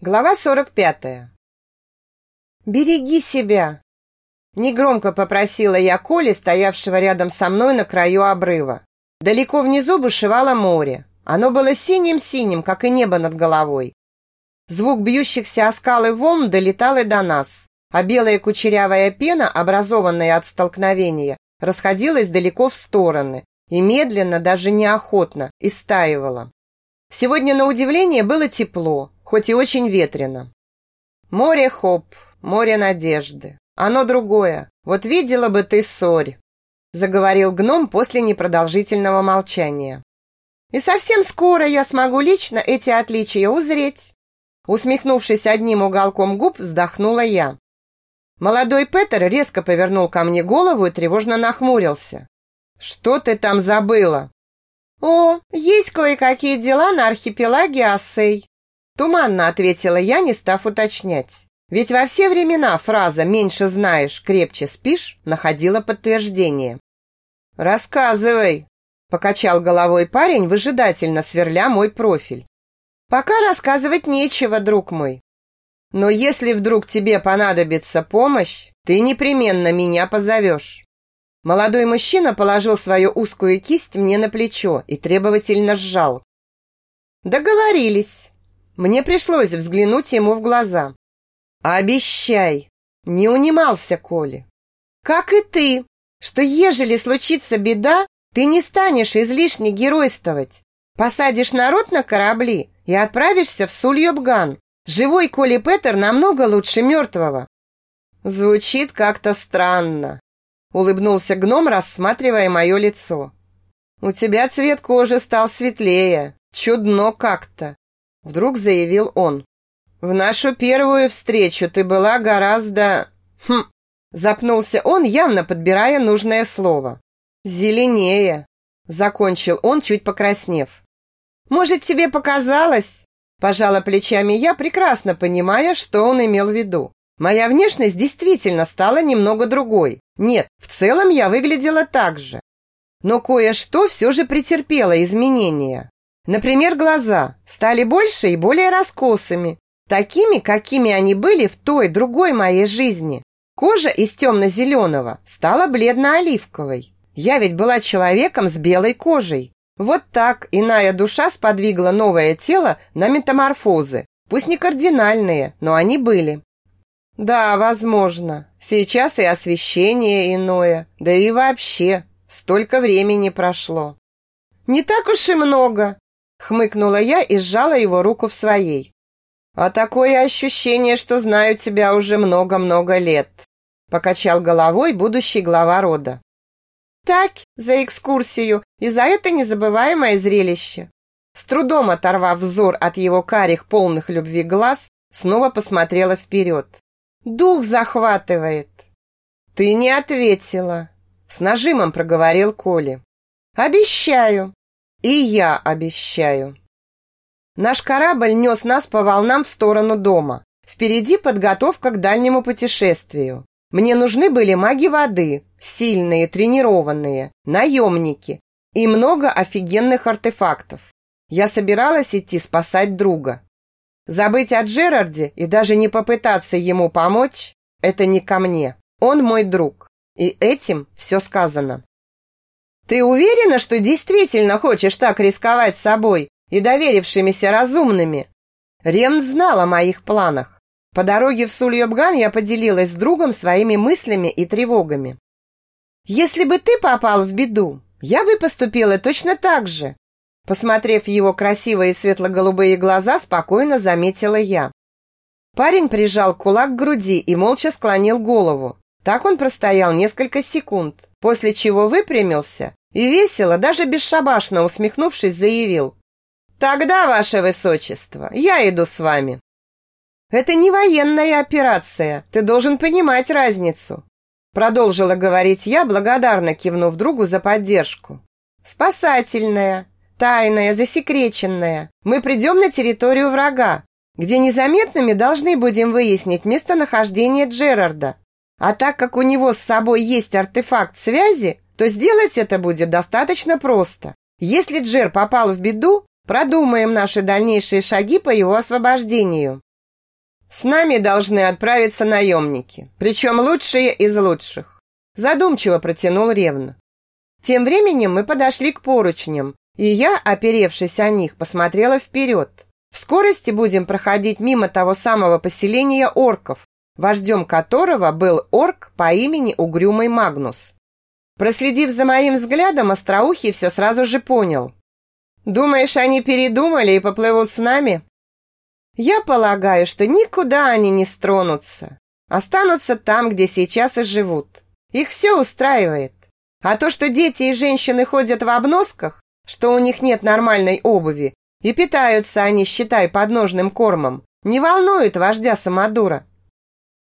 Глава 45. «Береги себя!» Негромко попросила я Коли, стоявшего рядом со мной на краю обрыва. Далеко внизу бушевало море. Оно было синим-синим, как и небо над головой. Звук бьющихся о скалы волн долетал и до нас, а белая кучерявая пена, образованная от столкновения, расходилась далеко в стороны и медленно, даже неохотно, истаивала. Сегодня, на удивление, было тепло, хоть и очень ветрено. Море хоп, море надежды. Оно другое. Вот видела бы ты ссорь, заговорил гном после непродолжительного молчания. И совсем скоро я смогу лично эти отличия узреть. Усмехнувшись одним уголком губ, вздохнула я. Молодой Петер резко повернул ко мне голову и тревожно нахмурился. «Что ты там забыла?» «О, есть кое-какие дела на архипелаге Ассей», Туманно ответила я, не став уточнять. Ведь во все времена фраза «меньше знаешь, крепче спишь» находила подтверждение. «Рассказывай!» – покачал головой парень, выжидательно сверля мой профиль. «Пока рассказывать нечего, друг мой. Но если вдруг тебе понадобится помощь, ты непременно меня позовешь». Молодой мужчина положил свою узкую кисть мне на плечо и требовательно сжал. «Договорились!» Мне пришлось взглянуть ему в глаза. «Обещай!» Не унимался Коля. «Как и ты, что ежели случится беда, ты не станешь излишне геройствовать. Посадишь народ на корабли и отправишься в Сульёбган. Живой Коли Петер намного лучше мертвого». Звучит как-то странно. Улыбнулся гном, рассматривая мое лицо. «У тебя цвет кожи стал светлее. Чудно как-то. Вдруг заявил он. «В нашу первую встречу ты была гораздо...» «Хм...» Запнулся он, явно подбирая нужное слово. «Зеленее», — закончил он, чуть покраснев. «Может, тебе показалось?» Пожала плечами я, прекрасно понимая, что он имел в виду. Моя внешность действительно стала немного другой. Нет, в целом я выглядела так же. Но кое-что все же претерпело изменения. Например, глаза стали больше и более раскосыми, такими, какими они были в той другой моей жизни. Кожа из темно-зеленого стала бледно-оливковой. Я ведь была человеком с белой кожей. Вот так иная душа сподвигла новое тело на метаморфозы. Пусть не кардинальные, но они были. Да, возможно. Сейчас и освещение иное. Да и вообще, столько времени прошло. Не так уж и много, Хмыкнула я и сжала его руку в своей. «А такое ощущение, что знаю тебя уже много-много лет», покачал головой будущий глава рода. «Так, за экскурсию и за это незабываемое зрелище». С трудом оторвав взор от его карих, полных любви глаз, снова посмотрела вперед. «Дух захватывает!» «Ты не ответила!» С нажимом проговорил Коли. «Обещаю!» И я обещаю. Наш корабль нес нас по волнам в сторону дома. Впереди подготовка к дальнему путешествию. Мне нужны были маги воды, сильные, тренированные, наемники и много офигенных артефактов. Я собиралась идти спасать друга. Забыть о Джерарде и даже не попытаться ему помочь – это не ко мне. Он мой друг. И этим все сказано. Ты уверена, что действительно хочешь так рисковать собой и доверившимися разумными? Рем знал о моих планах. По дороге в Сульёбган я поделилась с другом своими мыслями и тревогами. Если бы ты попал в беду, я бы поступила точно так же. Посмотрев в его красивые светло-голубые глаза, спокойно заметила я. Парень прижал кулак к груди и молча склонил голову. Так он простоял несколько секунд, после чего выпрямился и весело, даже бесшабашно усмехнувшись, заявил. «Тогда, ваше высочество, я иду с вами». «Это не военная операция, ты должен понимать разницу», продолжила говорить я, благодарно кивнув другу за поддержку. «Спасательная, тайная, засекреченная. Мы придем на территорию врага, где незаметными должны будем выяснить местонахождение Джерарда. А так как у него с собой есть артефакт связи, то сделать это будет достаточно просто. Если Джер попал в беду, продумаем наши дальнейшие шаги по его освобождению. С нами должны отправиться наемники, причем лучшие из лучших. Задумчиво протянул ревно. Тем временем мы подошли к поручням, и я, оперевшись о них, посмотрела вперед. В скорости будем проходить мимо того самого поселения орков, вождем которого был орк по имени Угрюмый Магнус. Проследив за моим взглядом, Остроухий все сразу же понял. «Думаешь, они передумали и поплывут с нами?» «Я полагаю, что никуда они не стронутся. Останутся там, где сейчас и живут. Их все устраивает. А то, что дети и женщины ходят в обносках, что у них нет нормальной обуви, и питаются они, считай, подножным кормом, не волнует вождя Самодура.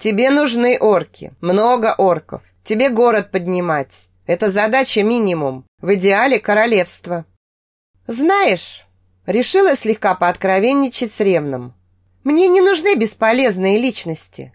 Тебе нужны орки, много орков, тебе город поднимать. Это задача минимум, в идеале королевство. Знаешь, решила слегка пооткровенничать с Ревном. Мне не нужны бесполезные личности.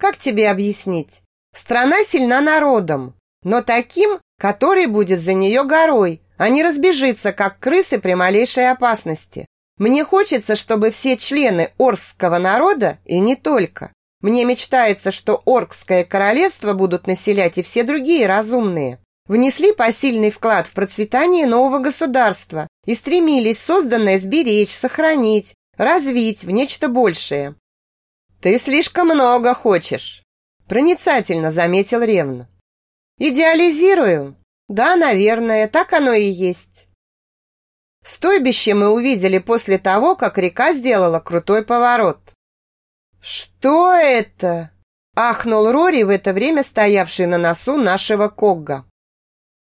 Как тебе объяснить? Страна сильна народом, но таким, который будет за нее горой, а не разбежится, как крысы при малейшей опасности. Мне хочется, чтобы все члены оркского народа, и не только. Мне мечтается, что оркское королевство будут населять и все другие разумные. Внесли посильный вклад в процветание нового государства и стремились созданное сберечь, сохранить, развить в нечто большее. «Ты слишком много хочешь», – проницательно заметил Ревна. «Идеализирую? Да, наверное, так оно и есть». Стойбище мы увидели после того, как река сделала крутой поворот. «Что это?» – ахнул Рори, в это время стоявший на носу нашего Когга.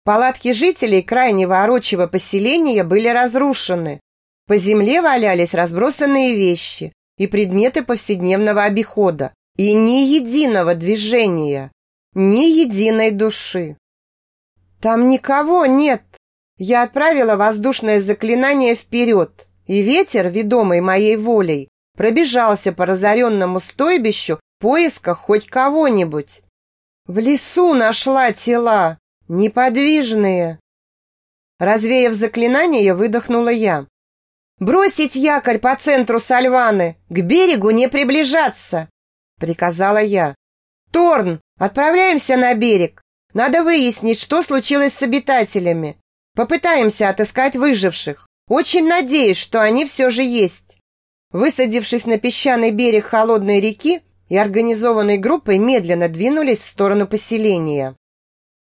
Палатки жителей крайнего орочего поселения были разрушены. По земле валялись разбросанные вещи и предметы повседневного обихода, и ни единого движения. Ни единой души. Там никого нет. Я отправила воздушное заклинание вперед, и ветер, ведомый моей волей, пробежался по разоренному стойбищу в поисках хоть кого-нибудь. В лесу нашла тела, неподвижные. Развеяв заклинание, выдохнула я. «Бросить якорь по центру Сальваны, к берегу не приближаться!» приказала я. «Торн, отправляемся на берег. Надо выяснить, что случилось с обитателями. Попытаемся отыскать выживших. Очень надеюсь, что они все же есть». Высадившись на песчаный берег холодной реки и организованной группой медленно двинулись в сторону поселения.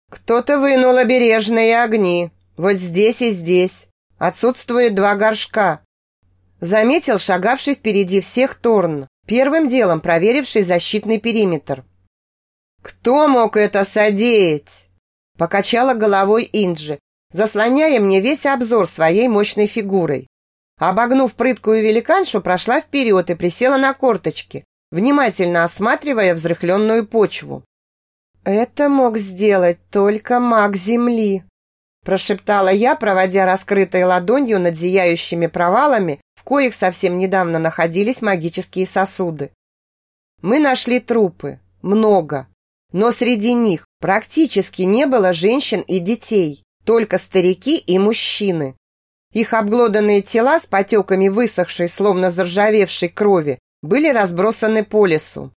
«Кто-то вынул обережные огни. Вот здесь и здесь. Отсутствует два горшка». Заметил шагавший впереди всех Торн первым делом проверивший защитный периметр. «Кто мог это содеять?» Покачала головой Инджи, заслоняя мне весь обзор своей мощной фигурой. Обогнув прыткую великаншу, прошла вперед и присела на корточки, внимательно осматривая взрыхленную почву. «Это мог сделать только маг Земли», прошептала я, проводя раскрытой ладонью над зияющими провалами в коих совсем недавно находились магические сосуды. Мы нашли трупы, много, но среди них практически не было женщин и детей, только старики и мужчины. Их обглоданные тела с потеками высохшей, словно заржавевшей крови, были разбросаны по лесу.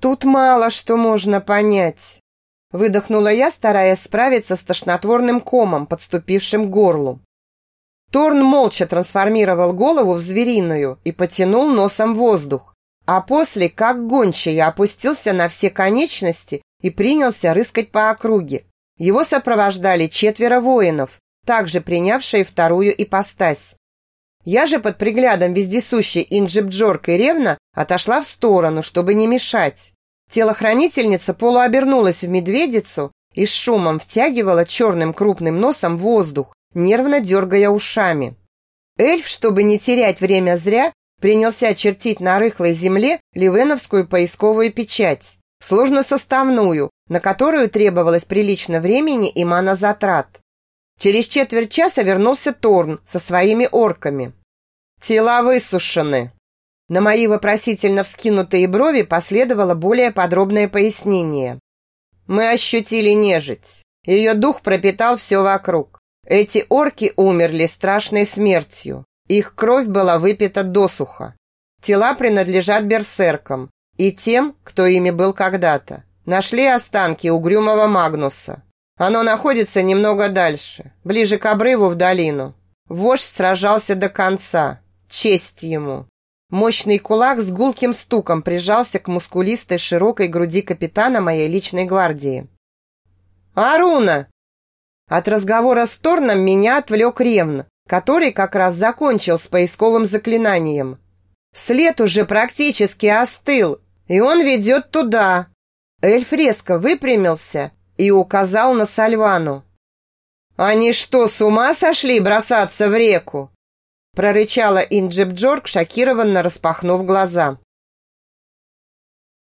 Тут мало что можно понять. Выдохнула я, стараясь справиться с тошнотворным комом, подступившим к горлу. Торн молча трансформировал голову в звериную и потянул носом воздух, а после, как гончий, опустился на все конечности и принялся рыскать по округе. Его сопровождали четверо воинов, также принявшие вторую ипостась. Я же под приглядом вездесущей Инджибджорк и Ревна отошла в сторону, чтобы не мешать. Телохранительница полуобернулась в медведицу и с шумом втягивала черным крупным носом воздух, нервно дергая ушами. Эльф, чтобы не терять время зря, принялся чертить на рыхлой земле ливеновскую поисковую печать, сложно составную, на которую требовалось прилично времени и манозатрат. Через четверть часа вернулся Торн со своими орками. «Тела высушены». На мои вопросительно вскинутые брови последовало более подробное пояснение. Мы ощутили нежить. Ее дух пропитал все вокруг. Эти орки умерли страшной смертью. Их кровь была выпита досуха. Тела принадлежат берсеркам и тем, кто ими был когда-то. Нашли останки угрюмого Магнуса. Оно находится немного дальше, ближе к обрыву в долину. Вождь сражался до конца. Честь ему. Мощный кулак с гулким стуком прижался к мускулистой широкой груди капитана моей личной гвардии. «Аруна!» От разговора с Торном меня отвлек Ревн, который как раз закончил с поисковым заклинанием. След уже практически остыл, и он ведет туда. Эльф резко выпрямился и указал на Сальвану. «Они что, с ума сошли бросаться в реку?» прорычала Инджип Джорк, шокированно распахнув глаза.